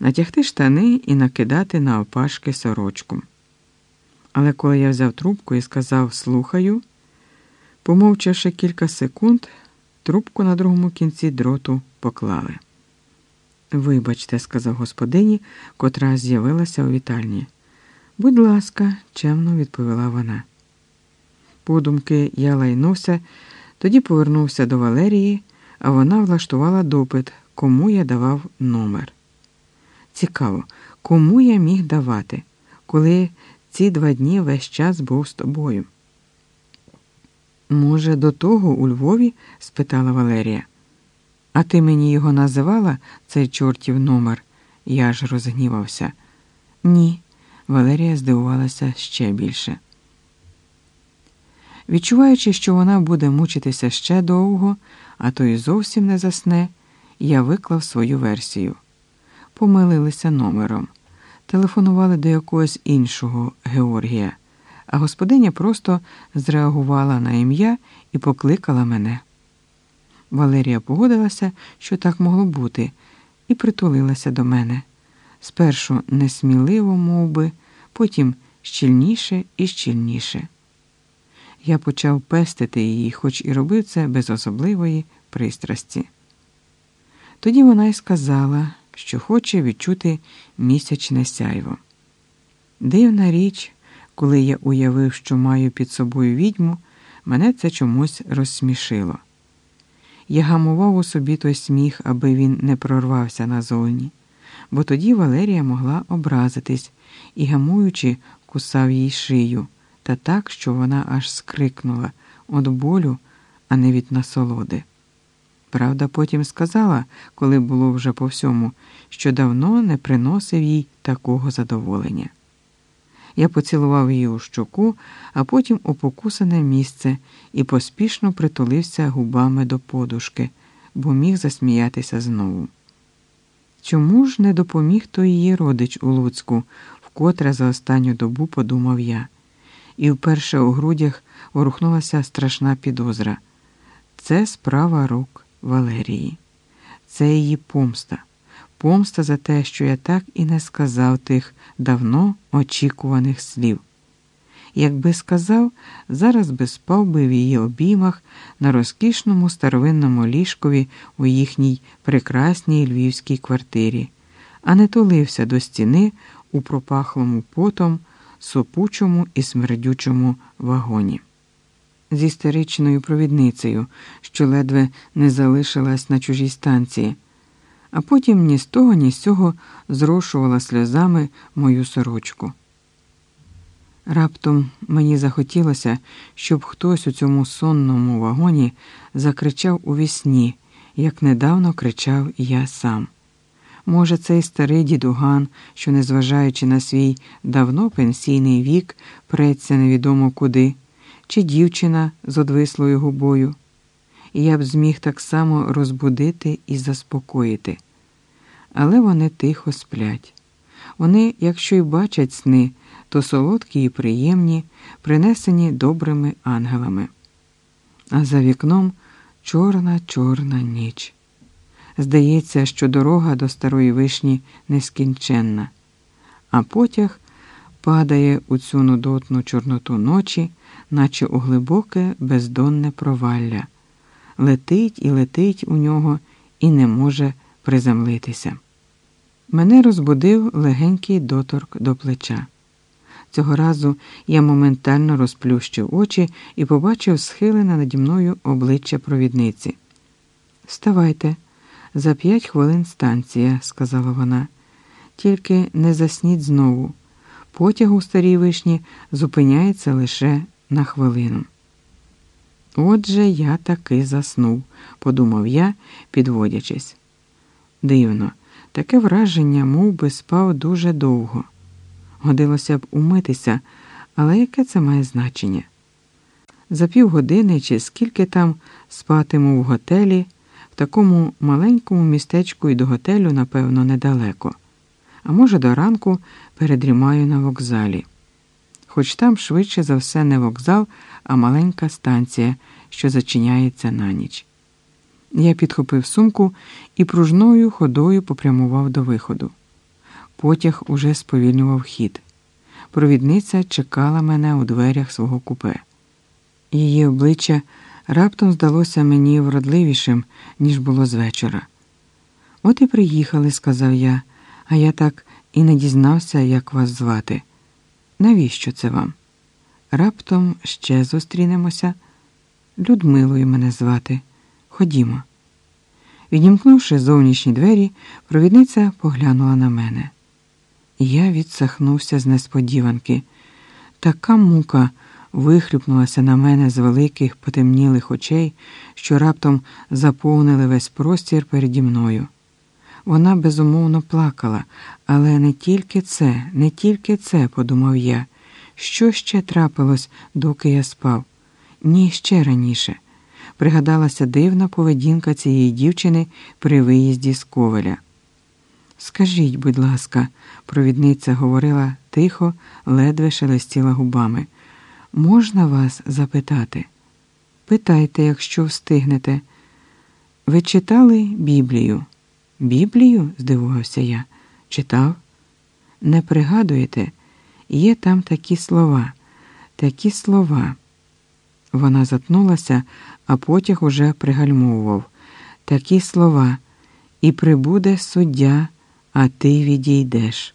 натягти штани і накидати на опашки сорочку. Але коли я взяв трубку і сказав слухаю, помовчавши кілька секунд, трубку на другому кінці дроту поклали. Вибачте, сказав господині, котра з'явилася у вітальні. Будь ласка, чемно відповіла вона. Подумки я лайнувся, тоді повернувся до Валерії, а вона влаштувала допит, кому я давав номер. Цікаво, кому я міг давати, коли ці два дні весь час був з тобою. Може, до того у Львові? спитала Валерія. А ти мені його називала, цей чортів номер? Я ж розгнівався. Ні. Валерія здивувалася ще більше. Відчуваючи, що вона буде мучитися ще довго, а то й зовсім не засне, я виклав свою версію. Помилилися номером, телефонували до якогось іншого Георгія, а господиня просто зреагувала на ім'я і покликала мене. Валерія погодилася, що так могло бути, і притулилася до мене. Спершу несміливо, мов би, потім щільніше і щільніше. Я почав пестити її, хоч і робив це без особливої пристрасті. Тоді вона й сказала, що хоче відчути місячне сяйво. Дивна річ, коли я уявив, що маю під собою відьму, мене це чомусь розсмішило. Я гамував у собі той сміх, аби він не прорвався назовні, бо тоді Валерія могла образитись і, гамуючи, кусав їй шию, та так, що вона аж скрикнула від болю, а не від насолоди. Правда, потім сказала, коли було вже по всьому, що давно не приносив їй такого задоволення. Я поцілував її у щоку, а потім у покусане місце і поспішно притулився губами до подушки, бо міг засміятися знову. Чому ж не допоміг той її родич у Луцьку, вкотре за останню добу подумав я, і вперше у грудях ворухнулася страшна підозра. Це справа рук Валерії, це її помста помста за те, що я так і не сказав тих давно очікуваних слів. Якби сказав, зараз би спав би в її обіймах на розкішному старовинному ліжкові у їхній прекрасній львівській квартирі, а не тулився до стіни у пропахлому потом, сопучому і смердючому вагоні. З істеричною провідницею, що ледве не залишилась на чужій станції а потім ні з того, ні з цього зрошувала сльозами мою сорочку. Раптом мені захотілося, щоб хтось у цьому сонному вагоні закричав у вісні, як недавно кричав я сам. Може, цей старий дідуган, що, незважаючи на свій давно пенсійний вік, преться невідомо куди, чи дівчина з одвислою губою і я б зміг так само розбудити і заспокоїти. Але вони тихо сплять. Вони, якщо й бачать сни, то солодкі і приємні, принесені добрими ангелами. А за вікном чорна, чорна ніч. Здається, що дорога до старої вишні нескінченна, а потяг падає у цю нудотну чорноту ночі, наче у глибоке бездонне провалля летить і летить у нього і не може приземлитися. Мене розбудив легенький доторк до плеча. Цього разу я моментально розплющив очі і побачив схилене наді мною обличчя провідниці. Вставайте, за п'ять хвилин станція, сказала вона. Тільки не засніть знову. Потяг у старій вишні зупиняється лише на хвилину. Отже, я таки заснув, подумав я, підводячись. Дивно, таке враження мов би, спав дуже довго. Годилося б умитися, але яке це має значення? За півгодини чи скільки там спатиму в готелі, в такому маленькому містечку і до готелю, напевно, недалеко, а може, до ранку передрімаю на вокзалі хоч там швидше за все не вокзал, а маленька станція, що зачиняється на ніч. Я підхопив сумку і пружною ходою попрямував до виходу. Потяг уже сповільнював хід. Провідниця чекала мене у дверях свого купе. Її обличчя раптом здалося мені вродливішим, ніж було з вечора. От і приїхали, сказав я, а я так і не дізнався, як вас звати. Навіщо це вам? Раптом ще зустрінемося. Людмилою мене звати. Ходімо. Відімкнувши зовнішні двері, провідниця поглянула на мене. Я відсахнувся з несподіванки. Така мука вихлюпнулася на мене з великих потемнілих очей, що раптом заповнили весь простір переді мною. Вона безумовно плакала, але не тільки це, не тільки це, подумав я. Що ще трапилось, доки я спав? Ні, ще раніше. Пригадалася дивна поведінка цієї дівчини при виїзді з ковеля. Скажіть, будь ласка, провідниця говорила тихо, ледве шелестіла губами. Можна вас запитати? Питайте, якщо встигнете. Ви читали Біблію? Біблію? здивувався я. Читав? Не пригадуєте, є там такі слова, такі слова. Вона затнулася, а потяг уже пригальмовував. Такі слова. І прибуде суддя, а ти відійдеш.